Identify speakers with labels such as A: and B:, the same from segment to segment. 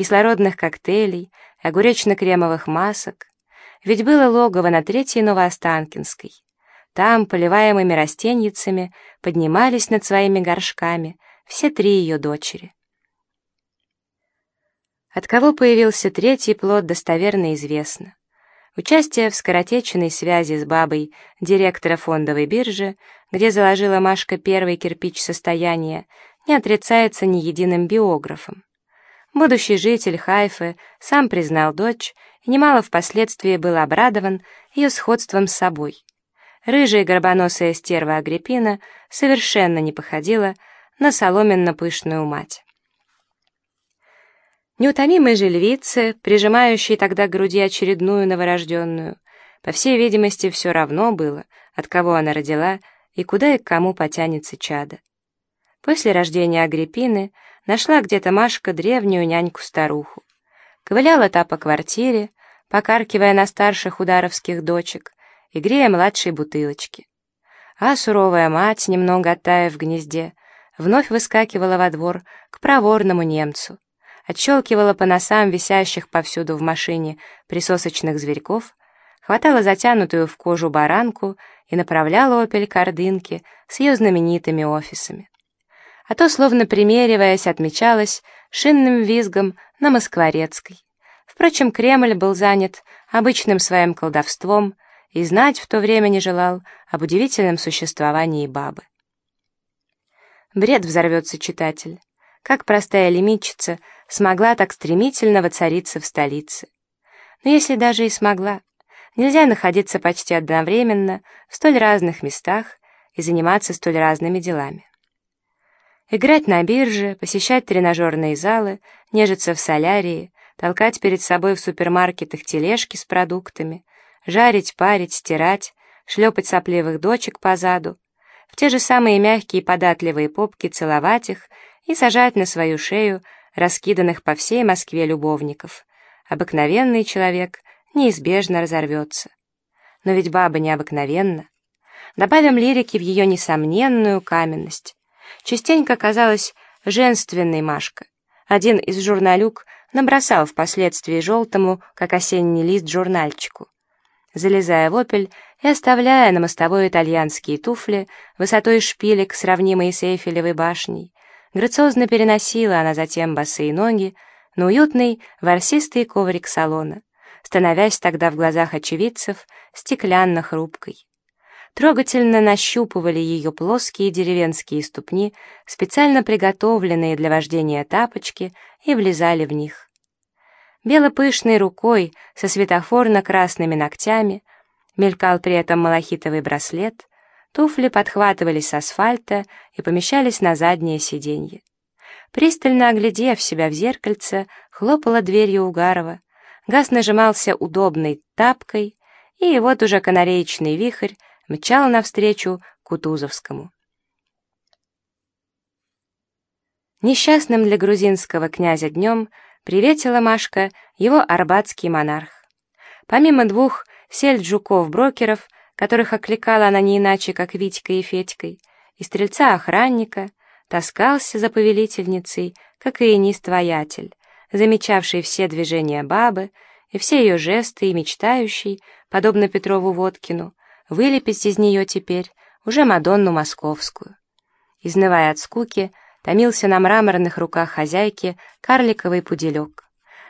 A: кислородных коктейлей, огуречно-кремовых масок. Ведь было логово на Третьей Новоостанкинской. Там, поливаемыми растеньицами, поднимались над своими горшками все три ее дочери. От кого появился третий плод, достоверно известно. Участие в скоротечной связи с бабой директора фондовой биржи, где заложила Машка первый кирпич состояния, не отрицается ни единым биографом. Будущий житель Хайфы сам признал дочь и немало впоследствии был обрадован ее сходством с собой. Рыжая горбоносая стерва Агриппина совершенно не походила на соломенно-пышную мать. Неутомимой же львице, прижимающей тогда к груди очередную новорожденную, по всей видимости, все равно было, от кого она родила и куда и к кому потянется чада. После рождения Агриппины нашла где-то Машка древнюю няньку-старуху. Ковыляла та по квартире, покаркивая на старших ударовских дочек и грея младшей бутылочки. А суровая мать, немного оттаяв в гнезде, вновь выскакивала во двор к проворному немцу — отщелкивала по носам висящих повсюду в машине присосочных зверьков, хватала затянутую в кожу баранку и направляла «Опель» Кордынки с ее знаменитыми офисами. А то, словно примериваясь, отмечалась шинным визгом на Москворецкой. Впрочем, Кремль был занят обычным своим колдовством и знать в то время не желал об удивительном существовании бабы. Бред взорвется читатель. Как простая лимитчица смогла так стремительно воцариться в столице. Но если даже и смогла, нельзя находиться почти одновременно в столь разных местах и заниматься столь разными делами. Играть на бирже, посещать тренажерные залы, нежиться в солярии, толкать перед собой в супермаркетах тележки с продуктами, жарить, парить, стирать, шлепать сопливых дочек по заду, в те же самые мягкие податливые попки целовать их и сажать на свою шею раскиданных по всей Москве любовников. Обыкновенный человек неизбежно разорвется. Но ведь баба необыкновенна. Добавим лирики в ее несомненную каменность. Частенько казалась женственной Машка. Один из журналюк набросал впоследствии желтому, как осенний лист, журнальчику. Залезая в опель и оставляя на мостовой итальянские туфли высотой шпилек, сравнимые с Эйфелевой башней, Грациозно переносила она затем босые ноги на уютный ворсистый коврик салона, становясь тогда в глазах очевидцев стеклянно-хрупкой. Трогательно нащупывали ее плоские деревенские ступни, специально приготовленные для вождения тапочки, и влезали в них. Белопышной рукой со светофорно-красными ногтями мелькал при этом малахитовый браслет, Туфли подхватывались с асфальта и помещались на заднее сиденье. Пристально оглядев себя в зеркальце, хлопала дверью Угарова. Газ нажимался удобной тапкой, и вот уже канареечный вихрь мчал навстречу Кутузовскому. Несчастным для грузинского князя днем приветила Машка его арбатский монарх. Помимо двух сельджуков-брокеров, которых окликала она не иначе, как Витькой и Федькой, и стрельца-охранника, таскался за повелительницей, как и инист-воятель, замечавший все движения бабы и все ее жесты и мечтающий, подобно Петрову Водкину, вылепить из нее теперь уже Мадонну Московскую. Изнывая от скуки, томился на мраморных руках хозяйки карликовый пуделек.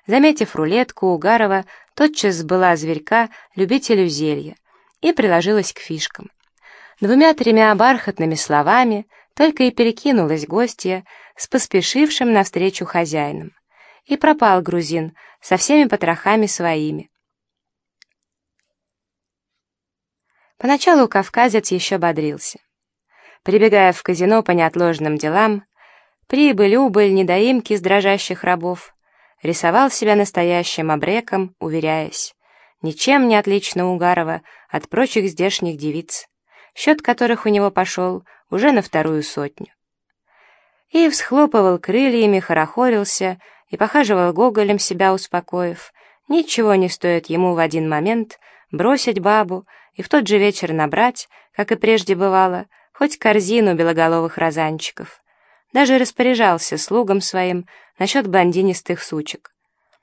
A: Заметив рулетку, Угарова тотчас сбыла зверька любителю зелья, и приложилась к фишкам. Двумя-тремя бархатными словами только и перекинулась гостья с поспешившим навстречу хозяином. И пропал грузин со всеми потрохами своими. Поначалу кавказец еще бодрился. Прибегая в казино по неотложным делам, прибыль, убыль, недоимки с дрожащих рабов, рисовал себя настоящим обреком, уверяясь, ничем не отлично Угарова от прочих здешних девиц, счет которых у него пошел уже на вторую сотню. И всхлопывал крыльями, хорохорился и похаживал гоголем, себя успокоив. Ничего не стоит ему в один момент бросить бабу и в тот же вечер набрать, как и прежде бывало, хоть корзину белоголовых розанчиков. Даже распоряжался слугам своим насчет блондинистых сучек.